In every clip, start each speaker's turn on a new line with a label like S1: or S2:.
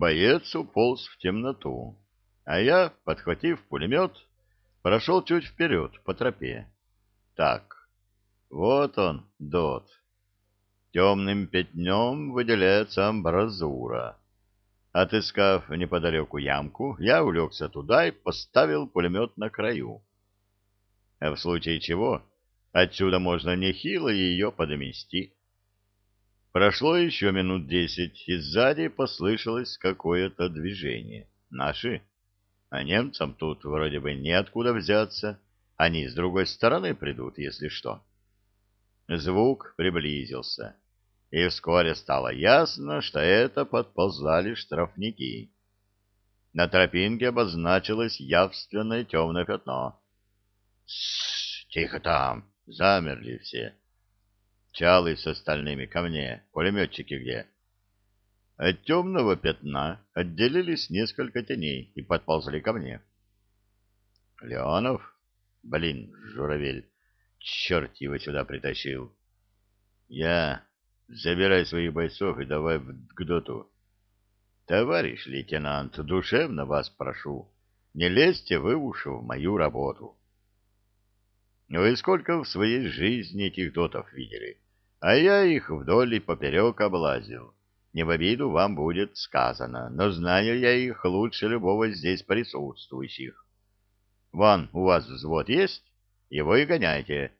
S1: Боец уполз в темноту, а я, подхватив пулемет, прошел чуть вперед по тропе. Так, вот он, дот. Темным пятнем выделяется амбразура. Отыскав неподалеку ямку, я улегся туда и поставил пулемет на краю. А в случае чего, отсюда можно нехило ее подмести. Прошло еще минут десять, и сзади послышалось какое-то движение. Наши? А немцам тут вроде бы неоткуда взяться. Они с другой стороны придут, если что. Звук приблизился, и вскоре стало ясно, что это подползали штрафники. На тропинке обозначилось явственное темное пятно. «Тссс! Тихо там!» Замерли все. Чалый с остальными ко мне. Пулеметчики где? От темного пятна отделились несколько теней и подползли ко мне. Леонов? Блин, журавель. Черт его сюда притащил. Я... Забирай своих бойцов и давай к доту. Товарищ лейтенант, душевно вас прошу, не лезьте вы уши в мою работу. Вы сколько в своей жизни этих дотов видели? А я их вдоль и поперек облазил. Не в обиду вам будет сказано, но знаю я их лучше любого здесь присутствующих. Вон, у вас взвод есть? Его и гоняйте.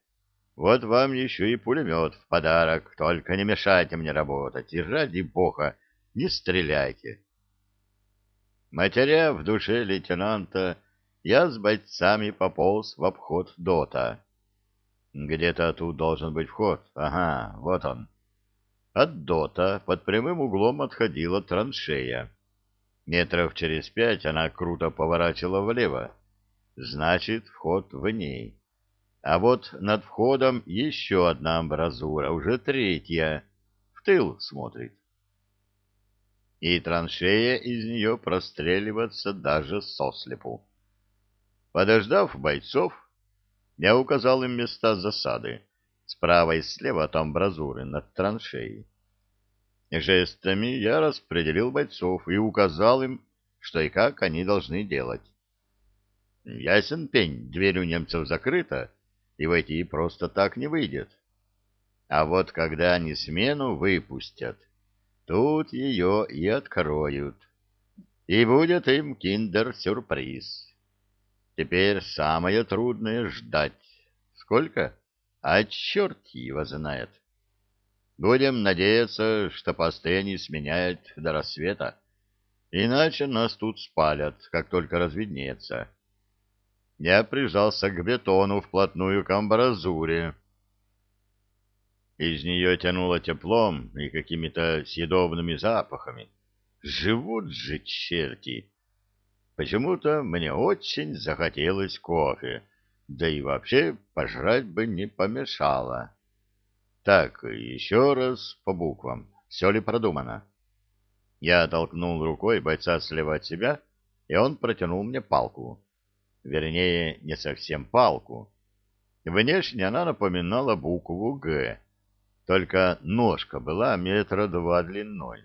S1: Вот вам еще и пулемет в подарок, только не мешайте мне работать, и ради бога, не стреляйте. Матеря в душе лейтенанта, я с бойцами пополз в обход дота. Где-то тут должен быть вход. Ага, вот он. От дота под прямым углом отходила траншея. Метров через пять она круто поворачивала влево. Значит, вход в ней. А вот над входом еще одна амбразура, уже третья. В тыл смотрит. И траншея из нее простреливаться даже сослепу. Подождав бойцов, я указал им места засады, справа и слева от амбразуры над траншеей. Жестами я распределил бойцов и указал им, что и как они должны делать. Ясен пень, дверь у немцев закрыта, и войти просто так не выйдет. А вот когда они смену выпустят, тут ее и откроют. И будет им киндер-сюрприз. Теперь самое трудное — ждать. Сколько? А черт его знает. Будем надеяться, что посты не сменяют до рассвета. Иначе нас тут спалят, как только разведнеется. Я прижался к бетону вплотную к амбразуре. Из нее тянуло теплом и какими-то съедобными запахами. Живут же черти! Почему-то мне очень захотелось кофе, да и вообще пожрать бы не помешало. Так, еще раз по буквам. Все ли продумано? Я толкнул рукой бойца слева от себя, и он протянул мне палку. Вернее, не совсем палку. Внешне она напоминала букву «Г», только ножка была метра два длиной.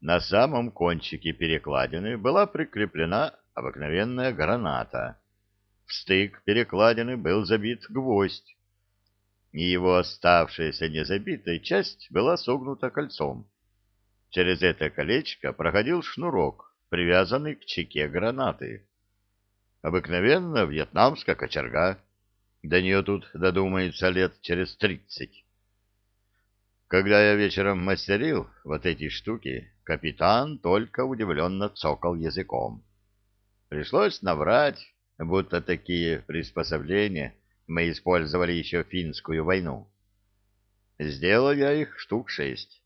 S1: На самом кончике перекладины была прикреплена обыкновенная граната. В стык перекладины был забит гвоздь, и его оставшаяся незабитая часть была согнута кольцом. Через это колечко проходил шнурок, привязанный к чеке гранаты. Обыкновенно вьетнамская кочерга. До нее тут додумается лет через тридцать. Когда я вечером мастерил вот эти штуки, капитан только удивленно цокал языком. Пришлось наврать, будто такие приспособления мы использовали еще в финскую войну. Сделал я их штук шесть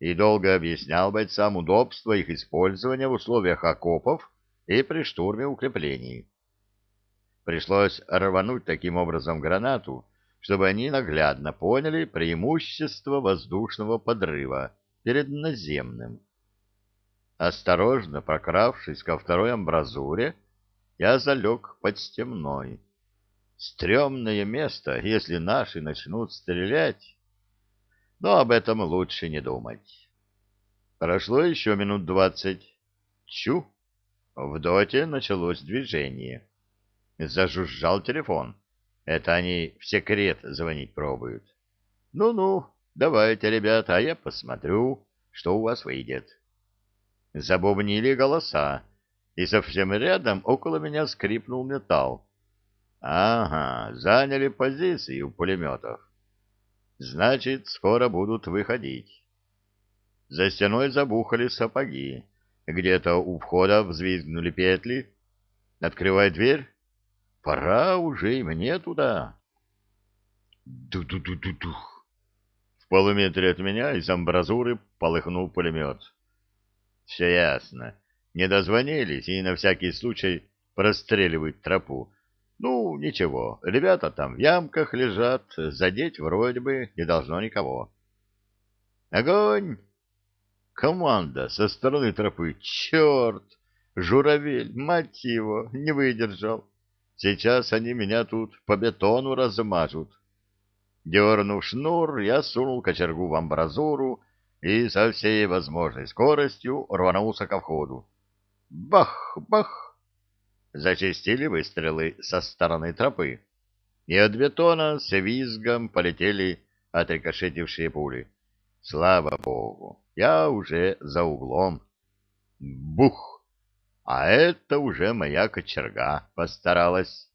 S1: и долго объяснял бойцам удобство их использования в условиях окопов и при штурме укреплений. Пришлось рвануть таким образом гранату, чтобы они наглядно поняли преимущество воздушного подрыва перед наземным. Осторожно прокравшись ко второй амбразуре, я залег под стемной. Стремное место, если наши начнут стрелять. Но об этом лучше не думать. Прошло еще минут двадцать. Чу! В доте началось движение. Зажужжал телефон. Это они в секрет звонить пробуют. Ну-ну, давайте, ребята, а я посмотрю, что у вас выйдет. Забубнили голоса, и совсем рядом около меня скрипнул металл. Ага, заняли позиции у пулеметов. Значит, скоро будут выходить. За стеной забухали сапоги. Где-то у входа взвизгнули петли. Открывай дверь. Пора уже и мне туда. Ду-ду-ду-ду-дух. В полуметре от меня из амбразуры полыхнул пулемет. Все ясно. Не дозвонились и на всякий случай простреливают тропу. Ну, ничего, ребята там в ямках лежат, задеть вроде бы не должно никого. Огонь! Команда со стороны тропы. Черт! Журавель, мать его, не выдержал. Сейчас они меня тут по бетону размажут. Дернув шнур, я сунул кочергу в амбразуру и со всей возможной скоростью рванулся ко входу. Бах! Бах! Зачистили выстрелы со стороны тропы, и от бетона с визгом полетели отрикошетившие пули. Слава богу, я уже за углом. Бух! А это уже моя кочерга постаралась.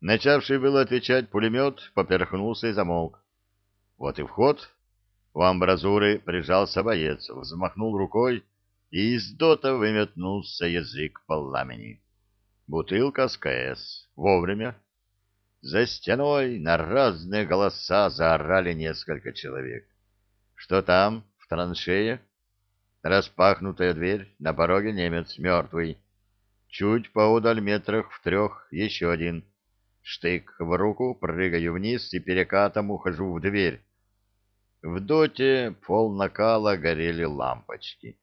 S1: Начавший был отвечать пулемет, поперхнулся и замолк. Вот и вход. У амбразуры прижался боец, взмахнул рукой, и из дота выметнулся язык пламени. Бутылка с КС. Вовремя. За стеной на разные голоса заорали несколько человек. Что там, в траншее? Распахнутая дверь, на пороге немец, мертвый. Чуть поудаль метрах в трех еще один. Штык в руку, прыгаю вниз и перекатом ухожу в дверь. В доте пол накала горели лампочки.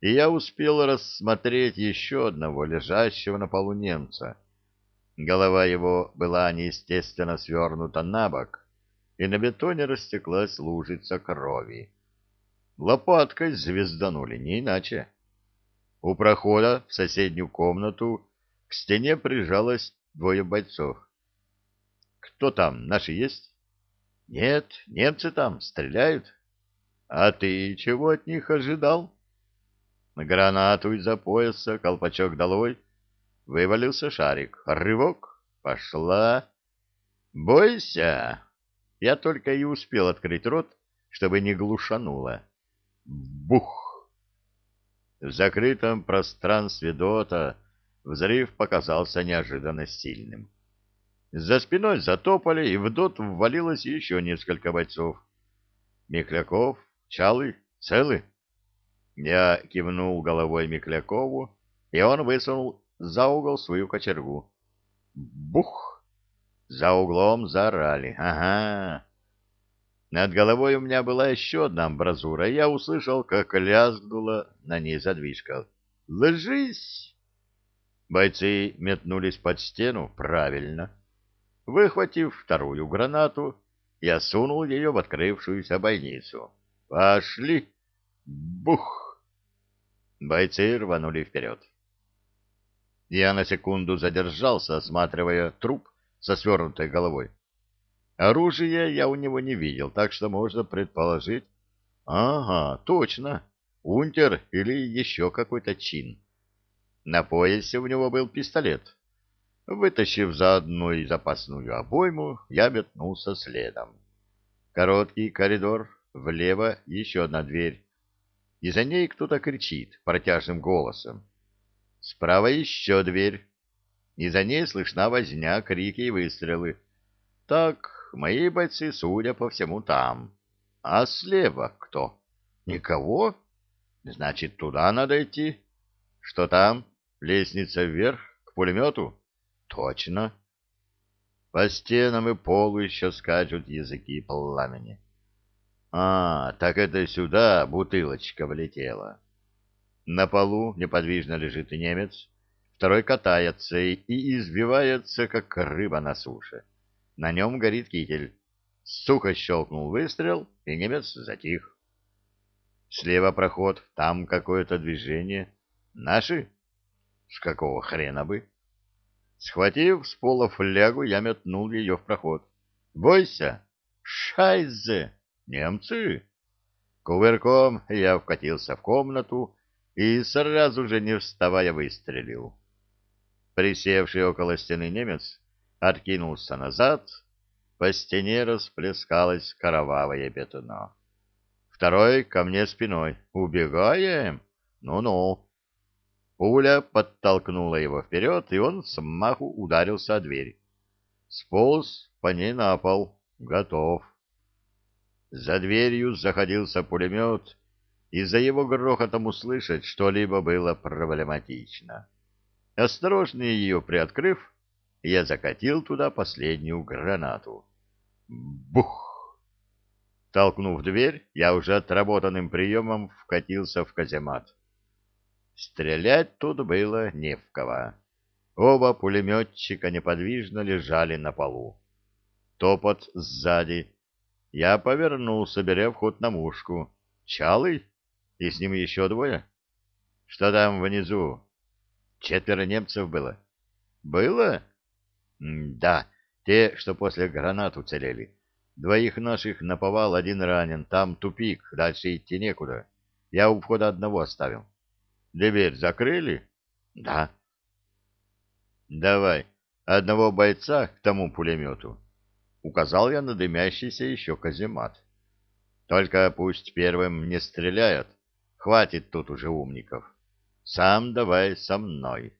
S1: И я успел рассмотреть еще одного лежащего на полу немца. Голова его была неестественно свернута на бок, и на бетоне растеклась лужица крови. Лопаткой звезданули, не иначе. У прохода в соседнюю комнату к стене прижалось двое бойцов. Кто там, наши есть? Нет, немцы там, стреляют. А ты чего от них ожидал? Гранату из-за пояса, колпачок долой. Вывалился шарик. Рывок. Пошла. Бойся. Я только и успел открыть рот, чтобы не глушануло. Бух! В закрытом пространстве дота взрыв показался неожиданно сильным. За спиной затопали, и в дот ввалилось еще несколько бойцов. Микляков, Чалы, целы? Я кивнул головой Миклякову, и он высунул за угол свою кочергу. Бух! За углом заорали. Ага! Над головой у меня была еще одна амбразура, и я услышал, как лязгнула на ней задвижка. «Ложись!» Бойцы метнулись под стену правильно. Выхватив вторую гранату, я сунул ее в открывшуюся бойницу. «Пошли!» Бух! Бойцы рванули вперед. Я на секунду задержался, осматривая труп со свернутой головой. Оружия я у него не видел, так что можно предположить... Ага, точно, унтер или еще какой-то чин. На поясе у него был пистолет. Вытащив заодно и запасную обойму, я метнулся следом. Короткий коридор, влево еще одна дверь. И за ней кто-то кричит протяжным голосом. Справа еще дверь. И за ней слышна возня, крики и выстрелы. Так, мои бойцы, судя по всему, там. А слева кто? Никого? Значит, туда надо идти. Что там? Лестница вверх, к пулемету? Точно. По стенам и полу еще скачут языки пламени. А, так это сюда бутылочка влетела. На полу неподвижно лежит немец, второй катается и избивается, как рыба на суше. На нем горит китель. Сухо щелкнул выстрел, и немец затих. Слева проход, там какое-то движение. Наши? С какого хрена бы? Схватив с пола флягу, я метнул ее в проход. «Бойся!» «Шайзе! Немцы!» Кувырком я вкатился в комнату и сразу же, не вставая, выстрелил. Присевший около стены немец откинулся назад, по стене расплескалось кровавое пятно. Второй ко мне спиной. «Убегаем? Ну-ну!» Пуля подтолкнула его вперед, и он с маху ударился о дверь. Сполз по ней на пол. Готов. За дверью заходился пулемет, и за его грохотом услышать что-либо было проблематично. Осторожно ее приоткрыв, я закатил туда последнюю гранату. Бух! Толкнув дверь, я уже отработанным приемом вкатился в каземат. Стрелять тут было не в кого. Оба пулеметчика неподвижно лежали на полу. Топот сзади. Я повернулся, беря вход на мушку. Чалый? И с ним еще двое? Что там внизу? Четверо немцев было. Было? М да, те, что после гранат уцелели. Двоих наших наповал, один ранен. Там тупик, дальше идти некуда. Я у входа одного оставил. Дверь закрыли? Да. Давай, одного бойца к тому пулемету. Указал я на дымящийся еще каземат. Только пусть первым не стреляют. Хватит тут уже умников. Сам давай со мной.